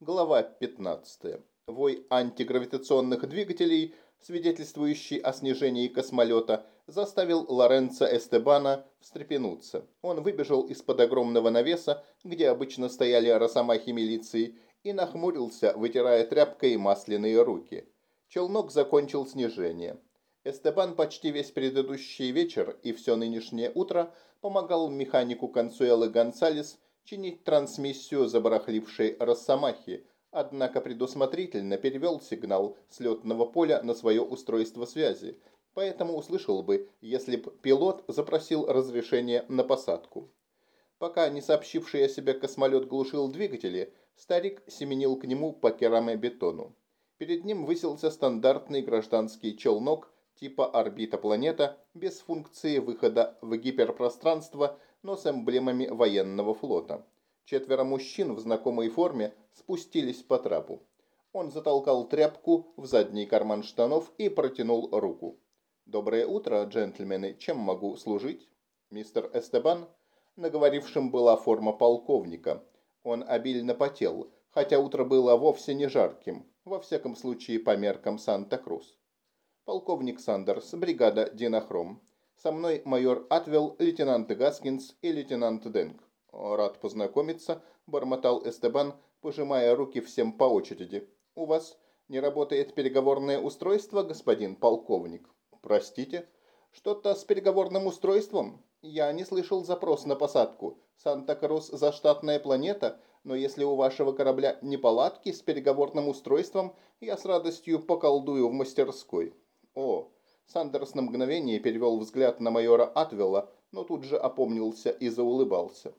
Глава 15. Вой антигравитационных двигателей, свидетельствующий о снижении космолета, заставил Лоренцо Эстебана встрепенуться. Он выбежал из-под огромного навеса, где обычно стояли росомахи милиции, и нахмурился, вытирая тряпкой масляные руки. Челнок закончил снижение. Эстебан почти весь предыдущий вечер и все нынешнее утро помогал механику Консуэлы Гонсалес чинить трансмиссию забарахлившей Росомахи, однако предусмотрительно перевел сигнал с летного поля на свое устройство связи, поэтому услышал бы, если б пилот запросил разрешение на посадку. Пока не сообщивший о себе космолет глушил двигатели, старик семенил к нему по керамобетону. Перед ним высился стандартный гражданский челнок типа орбита планета без функции выхода в гиперпространство но с эмблемами военного флота. Четверо мужчин в знакомой форме спустились по трапу. Он затолкал тряпку в задний карман штанов и протянул руку. «Доброе утро, джентльмены. Чем могу служить?» Мистер Эстебан, наговорившим была форма полковника. Он обильно потел, хотя утро было вовсе не жарким, во всяком случае по меркам Санта-Крус. Полковник Сандерс, бригада Динохром. Со мной майор Атвелл, лейтенант Гаскинс и лейтенант Денг. Рад познакомиться, бормотал Эстебан, пожимая руки всем по очереди. У вас не работает переговорное устройство, господин полковник? Простите? Что-то с переговорным устройством? Я не слышал запрос на посадку. Санта-Крус – заштатная планета, но если у вашего корабля неполадки с переговорным устройством, я с радостью поколдую в мастерской. О, Сандерс на мгновение перевел взгляд на майора Атвелла, но тут же опомнился и заулыбался.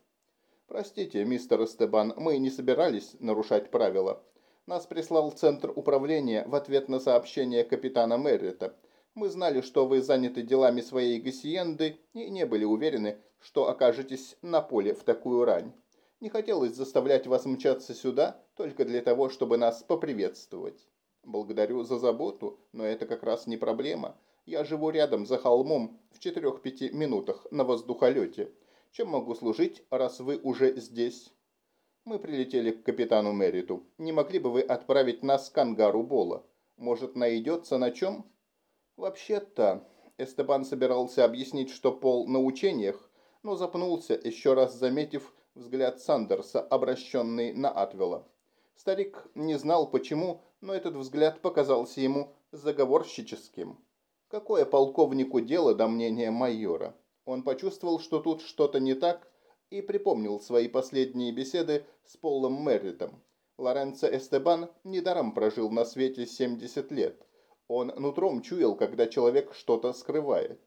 «Простите, мистер Эстебан, мы не собирались нарушать правила. Нас прислал Центр управления в ответ на сообщение капитана Меррита. Мы знали, что вы заняты делами своей гасиенды и не были уверены, что окажетесь на поле в такую рань. Не хотелось заставлять вас мчаться сюда только для того, чтобы нас поприветствовать. Благодарю за заботу, но это как раз не проблема. Я живу рядом, за холмом, в четырех-пяти минутах на воздухолете. Чем могу служить, раз вы уже здесь?» «Мы прилетели к капитану Мериту. Не могли бы вы отправить нас к ангару Бола? Может, найдется на чем?» «Вообще-то...» Эстебан собирался объяснить, что Пол на учениях, но запнулся, еще раз заметив взгляд Сандерса, обращенный на Атвела. Старик не знал почему, но этот взгляд показался ему заговорщическим. Какое полковнику дело до мнения майора? Он почувствовал, что тут что-то не так, и припомнил свои последние беседы с Полом Мерритом. Лоренцо Эстебан недаром прожил на свете 70 лет. Он нутром чуял, когда человек что-то скрывает.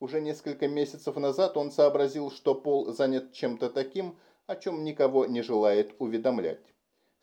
Уже несколько месяцев назад он сообразил, что Пол занят чем-то таким, о чем никого не желает уведомлять.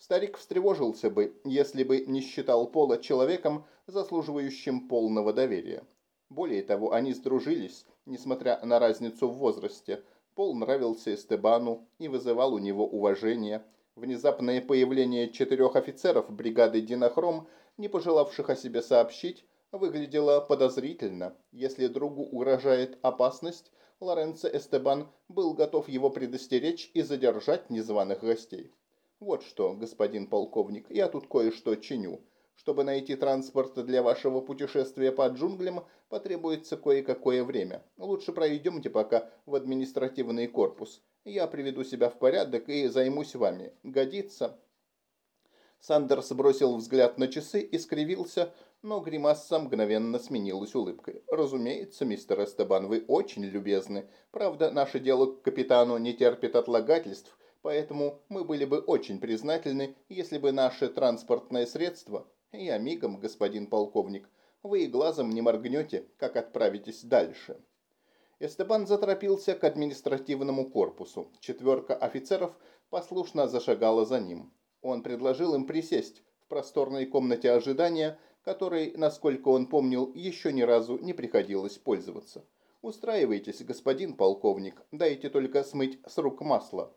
Старик встревожился бы, если бы не считал Пола человеком, заслуживающим полного доверия. Более того, они сдружились, несмотря на разницу в возрасте. Пол нравился Эстебану и вызывал у него уважение. Внезапное появление четырех офицеров бригады «Динохром», не пожелавших о себе сообщить, выглядело подозрительно. Если другу угрожает опасность, Лоренцо Эстебан был готов его предостеречь и задержать незваных гостей. «Вот что, господин полковник, я тут кое-что чиню. Чтобы найти транспорт для вашего путешествия по джунглям, потребуется кое-какое время. Лучше пройдемте пока в административный корпус. Я приведу себя в порядок и займусь вами. Годится?» Сандерс бросил взгляд на часы и скривился, но гримаса мгновенно сменилась улыбкой. «Разумеется, мистер Эстебан, вы очень любезны. Правда, наше дело к капитану не терпит отлагательств, Поэтому мы были бы очень признательны, если бы наше транспортное средство, и амигом, господин полковник, вы и глазом не моргнете, как отправитесь дальше. Эстебан заторопился к административному корпусу. Четверка офицеров послушно зашагала за ним. Он предложил им присесть в просторной комнате ожидания, которой, насколько он помнил, еще ни разу не приходилось пользоваться. «Устраивайтесь, господин полковник, дайте только смыть с рук масло».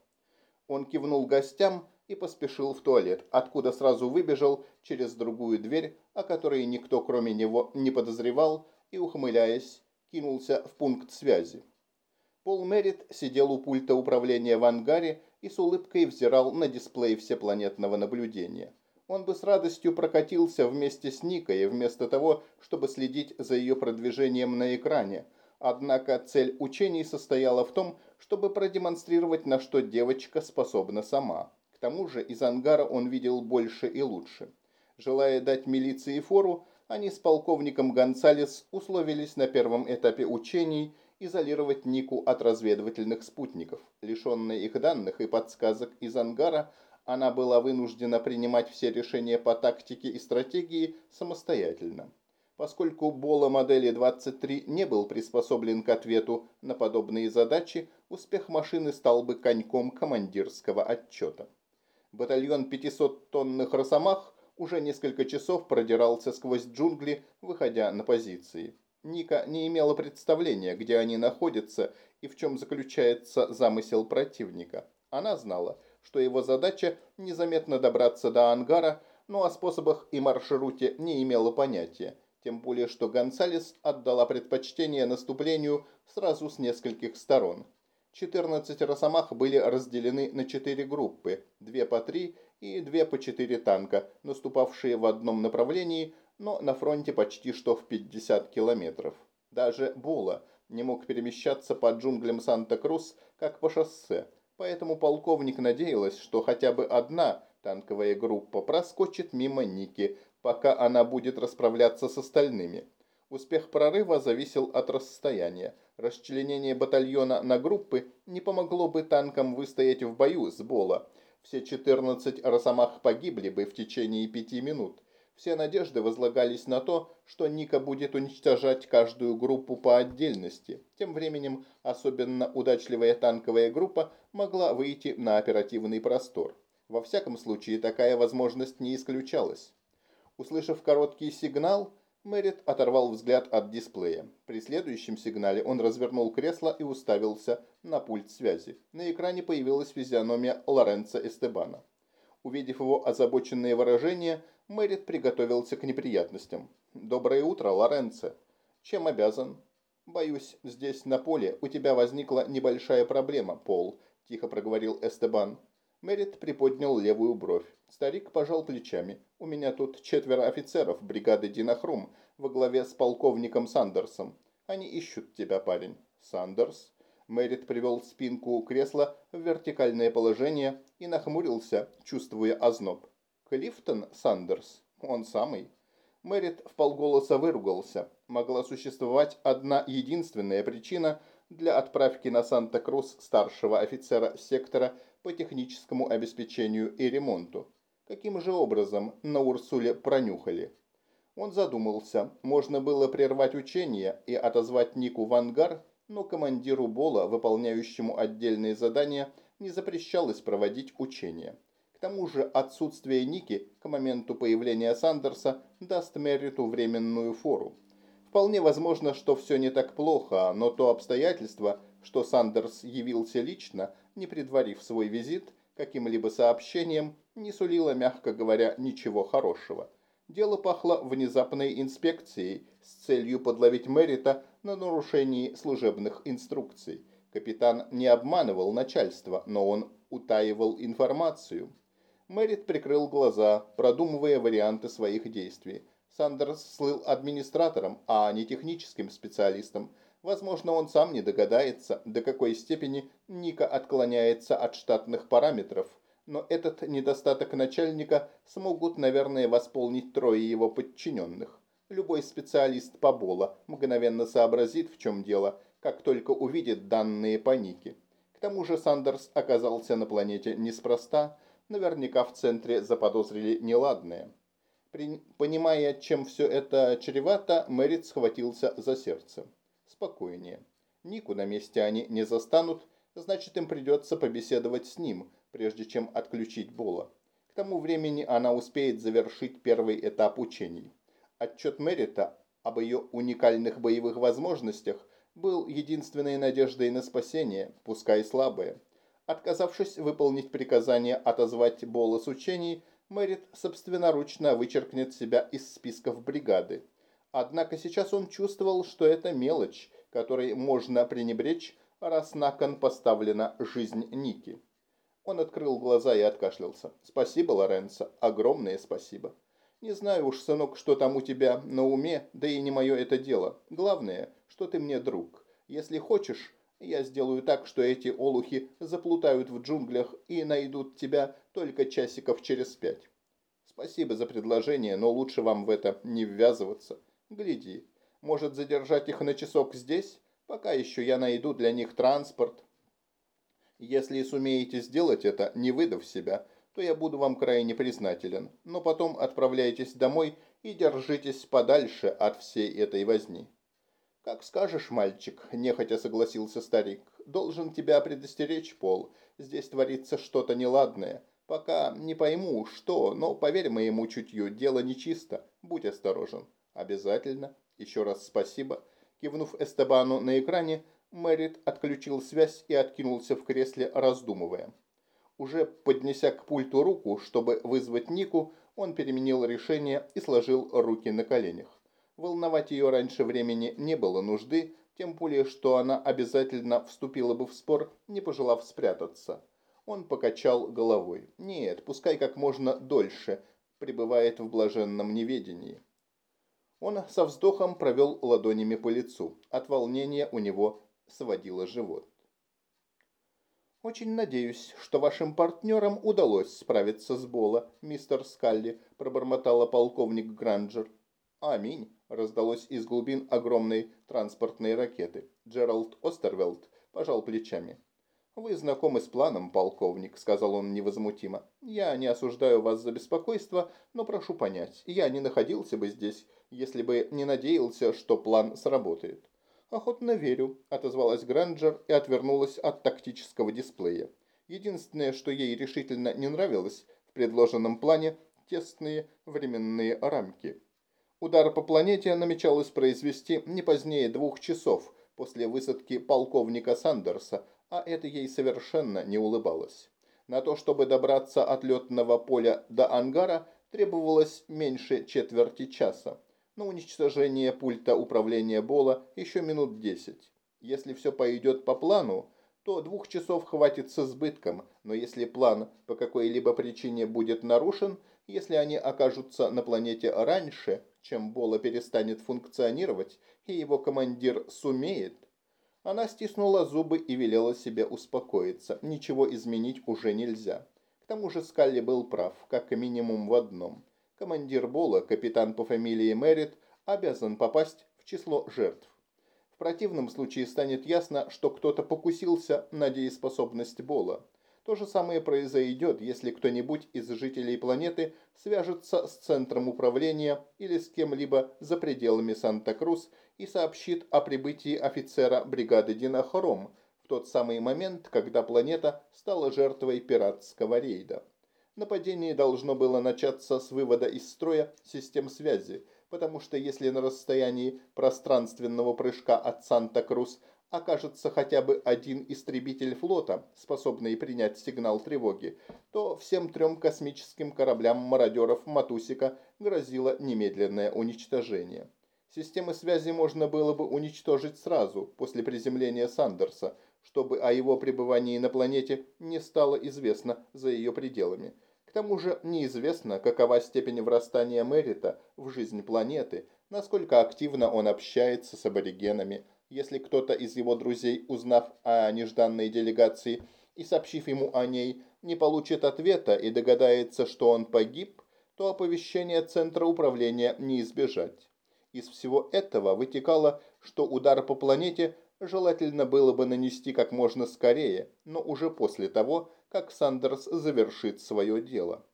Он кивнул гостям и поспешил в туалет, откуда сразу выбежал через другую дверь, о которой никто кроме него не подозревал, и, ухмыляясь, кинулся в пункт связи. Пол Мерит сидел у пульта управления в ангаре и с улыбкой взирал на дисплей всепланетного наблюдения. Он бы с радостью прокатился вместе с Никой, вместо того, чтобы следить за ее продвижением на экране. Однако цель учений состояла в том, чтобы продемонстрировать, на что девочка способна сама. К тому же из ангара он видел больше и лучше. Желая дать милиции фору, они с полковником Гонсалес условились на первом этапе учений изолировать Нику от разведывательных спутников. Лишенная их данных и подсказок из ангара, она была вынуждена принимать все решения по тактике и стратегии самостоятельно. Поскольку Бола модели 23 не был приспособлен к ответу на подобные задачи, успех машины стал бы коньком командирского отчета. Батальон 500-тонных росомах уже несколько часов продирался сквозь джунгли, выходя на позиции. Ника не имела представления, где они находятся и в чем заключается замысел противника. Она знала, что его задача незаметно добраться до ангара, но о способах и маршруте не имела понятия, тем более что Гонсалес отдала предпочтение наступлению сразу с нескольких сторон. 14 росомах были разделены на четыре группы, две по три и две по четыре танка, наступавшие в одном направлении, но на фронте почти что в 50 километров. Даже Була не мог перемещаться по джунглям Санта-Крус, как по шоссе, поэтому полковник надеялась, что хотя бы одна танковая группа проскочит мимо Ники, пока она будет расправляться с остальными. Успех прорыва зависел от расстояния. Расчленение батальона на группы не помогло бы танкам выстоять в бою с Бола. Все 14 росомах погибли бы в течение пяти минут. Все надежды возлагались на то, что Ника будет уничтожать каждую группу по отдельности. Тем временем особенно удачливая танковая группа могла выйти на оперативный простор. Во всяком случае, такая возможность не исключалась. Услышав короткий сигнал, Мэрит оторвал взгляд от дисплея. При следующем сигнале он развернул кресло и уставился на пульт связи. На экране появилась физиономия Лоренца Эстебана. Увидев его озабоченное выражение, Мэрит приготовился к неприятностям. «Доброе утро, Лоренцо. Чем обязан?» «Боюсь, здесь, на поле, у тебя возникла небольшая проблема, Пол», – тихо проговорил Эстебан. Мэрит приподнял левую бровь. Старик пожал плечами. «У меня тут четверо офицеров бригады Динахрум во главе с полковником Сандерсом. Они ищут тебя, парень». «Сандерс?» Мэрит привел спинку кресла в вертикальное положение и нахмурился, чувствуя озноб. Клифтон Сандерс, он самый. Мэрит вполголоса выругался. Могла существовать одна единственная причина для отправки на Санта-Крус старшего офицера сектора по техническому обеспечению и ремонту. Каким же образом на Урсуле пронюхали? Он задумался. Можно было прервать учение и отозвать Нику в ангар, но командиру Бола, выполняющему отдельные задания, не запрещалось проводить учения тому же отсутствие Ники к моменту появления Сандерса даст Мерриту временную фору. Вполне возможно, что все не так плохо, но то обстоятельство, что Сандерс явился лично, не предварив свой визит, каким-либо сообщением, не сулило, мягко говоря, ничего хорошего. Дело пахло внезапной инспекцией с целью подловить Меррита на нарушении служебных инструкций. Капитан не обманывал начальство, но он утаивал информацию. Мэрит прикрыл глаза, продумывая варианты своих действий. Сандерс слыл администратором, а не техническим специалистом. Возможно, он сам не догадается, до какой степени Ника отклоняется от штатных параметров. Но этот недостаток начальника смогут, наверное, восполнить трое его подчиненных. Любой специалист по Бола мгновенно сообразит, в чем дело, как только увидит данные по Нике. К тому же Сандерс оказался на планете неспроста, наверняка в центре заподозрили неладное. Понимая, чем все это чревато, Мэрит схватился за сердце. Спокойнее. Нику на месте они не застанут, значит им придется побеседовать с ним, прежде чем отключить Бола. К тому времени она успеет завершить первый этап учений. Отчет Мэрита об ее уникальных боевых возможностях был единственной надеждой на спасение, пускай слабое. Отказавшись выполнить приказание отозвать Бола с учений, Мэрит собственноручно вычеркнет себя из списков бригады. Однако сейчас он чувствовал, что это мелочь, которой можно пренебречь, раз на кон поставлена жизнь Ники. Он открыл глаза и откашлялся. «Спасибо, Лоренцо, огромное спасибо. Не знаю уж, сынок, что там у тебя на уме, да и не мое это дело. Главное, что ты мне друг. Если хочешь, я сделаю так, что эти олухи заплутают в джунглях и найдут тебя только часиков через пять. Спасибо за предложение, но лучше вам в это не ввязываться. Гляди, может задержать их на часок здесь, пока еще я найду для них транспорт, если сумеете сделать это, не выдав себя, то я буду вам крайне признателен. Но потом отправляйтесь домой и держитесь подальше от всей этой возни». «Как скажешь, мальчик», – нехотя согласился старик. «Должен тебя предостеречь, Пол. Здесь творится что-то неладное. Пока не пойму, что, но поверь моему чутью, дело нечисто. Будь осторожен». «Обязательно. Еще раз спасибо». Кивнув Эстебану на экране, Мэрит отключил связь и откинулся в кресле, раздумывая. Уже поднеся к пульту руку, чтобы вызвать Нику, он переменил решение и сложил руки на коленях. Волновать ее раньше времени не было нужды, тем более, что она обязательно вступила бы в спор, не пожелав спрятаться. Он покачал головой. Нет, пускай как можно дольше пребывает в блаженном неведении. Он со вздохом провел ладонями по лицу. От волнения у него сводила живот. «Очень надеюсь, что вашим партнерам удалось справиться с Бола, мистер Скалли», пробормотала полковник Гранджер. «Аминь», раздалось из глубин огромной транспортной ракеты. Джеральд Остервелд пожал плечами. «Вы знакомы с планом, полковник», — сказал он невозмутимо. «Я не осуждаю вас за беспокойство, но прошу понять, я не находился бы здесь, если бы не надеялся, что план сработает. «Охотно верю», – отозвалась Гранджер и отвернулась от тактического дисплея. Единственное, что ей решительно не нравилось в предложенном плане – тесные временные рамки. Удар по планете намечалось произвести не позднее двух часов после высадки полковника Сандерса, а это ей совершенно не улыбалось. На то, чтобы добраться от летного поля до ангара, требовалось меньше четверти часа. На уничтожение пульта управления Бола еще минут десять. Если все пойдет по плану, то двух часов хватит с избытком, но если план по какой-либо причине будет нарушен, если они окажутся на планете раньше, чем Бола перестанет функционировать, и его командир сумеет, она стиснула зубы и велела себе успокоиться. Ничего изменить уже нельзя. К тому же Скалли был прав, как минимум в одном – командир Бола, капитан по фамилии Мэрит, обязан попасть в число жертв. В противном случае станет ясно, что кто-то покусился на дееспособность Бола. То же самое произойдет, если кто-нибудь из жителей планеты свяжется с центром управления или с кем-либо за пределами Санта-Крус и сообщит о прибытии офицера бригады Динахором в тот самый момент, когда планета стала жертвой пиратского рейда. Нападение должно было начаться с вывода из строя систем связи, потому что если на расстоянии пространственного прыжка от Санта-Крус окажется хотя бы один истребитель флота, способный принять сигнал тревоги, то всем трем космическим кораблям мародеров Матусика грозило немедленное уничтожение. Системы связи можно было бы уничтожить сразу, после приземления Сандерса, чтобы о его пребывании на планете не стало известно за ее пределами – тому же неизвестно, какова степень врастания Мерита в жизнь планеты, насколько активно он общается с аборигенами. Если кто-то из его друзей, узнав о нежданной делегации и сообщив ему о ней, не получит ответа и догадается, что он погиб, то оповещение Центра управления не избежать. Из всего этого вытекало, что удар по планете желательно было бы нанести как можно скорее, но уже после того, как Сандерс завершит свое дело.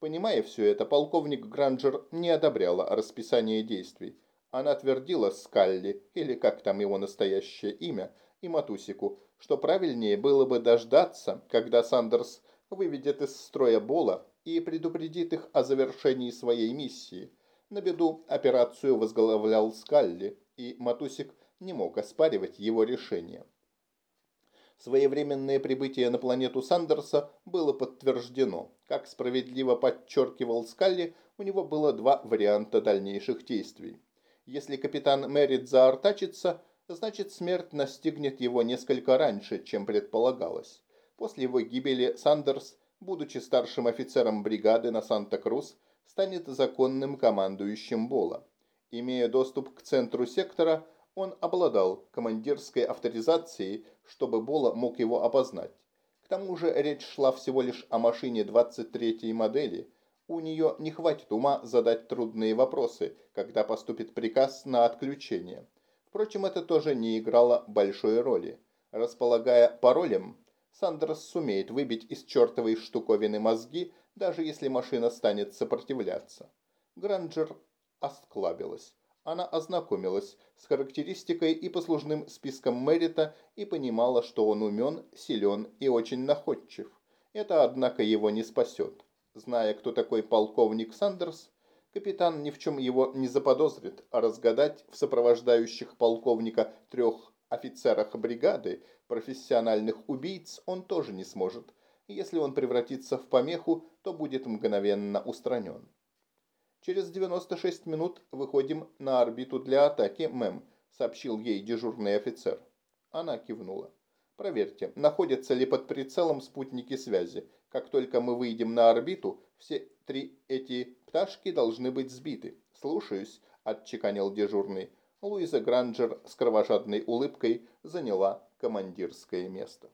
Понимая все это, полковник Гранджер не одобряла расписание действий. Она твердила Скалли, или как там его настоящее имя, и Матусику, что правильнее было бы дождаться, когда Сандерс выведет из строя Бола и предупредит их о завершении своей миссии. На беду операцию возглавлял Скалли, и Матусик не мог оспаривать его решение. Своевременное прибытие на планету Сандерса было подтверждено. Как справедливо подчеркивал Скалли, у него было два варианта дальнейших действий. Если капитан Мэрит заортачится, значит смерть настигнет его несколько раньше, чем предполагалось. После его гибели Сандерс, будучи старшим офицером бригады на Санта-Крус, станет законным командующим Бола. Имея доступ к центру сектора, он обладал командирской авторизацией, чтобы Бола мог его опознать. К тому же речь шла всего лишь о машине 23-й модели. У нее не хватит ума задать трудные вопросы, когда поступит приказ на отключение. Впрочем, это тоже не играло большой роли. Располагая паролем, Сандерс сумеет выбить из чертовой штуковины мозги, даже если машина станет сопротивляться. Гранджер осклабилась. Она ознакомилась с характеристикой и послужным списком Мэрита и понимала, что он умен, силен и очень находчив. Это, однако, его не спасет. Зная, кто такой полковник Сандерс, капитан ни в чем его не заподозрит, а разгадать в сопровождающих полковника трех офицерах бригады профессиональных убийц он тоже не сможет. Если он превратится в помеху, то будет мгновенно устранен. Через 96 минут выходим на орбиту для атаки, мэм, сообщил ей дежурный офицер. Она кивнула. Проверьте, находятся ли под прицелом спутники связи. Как только мы выйдем на орбиту, все три эти пташки должны быть сбиты. Слушаюсь, отчеканил дежурный. Луиза Гранджер с кровожадной улыбкой заняла командирское место.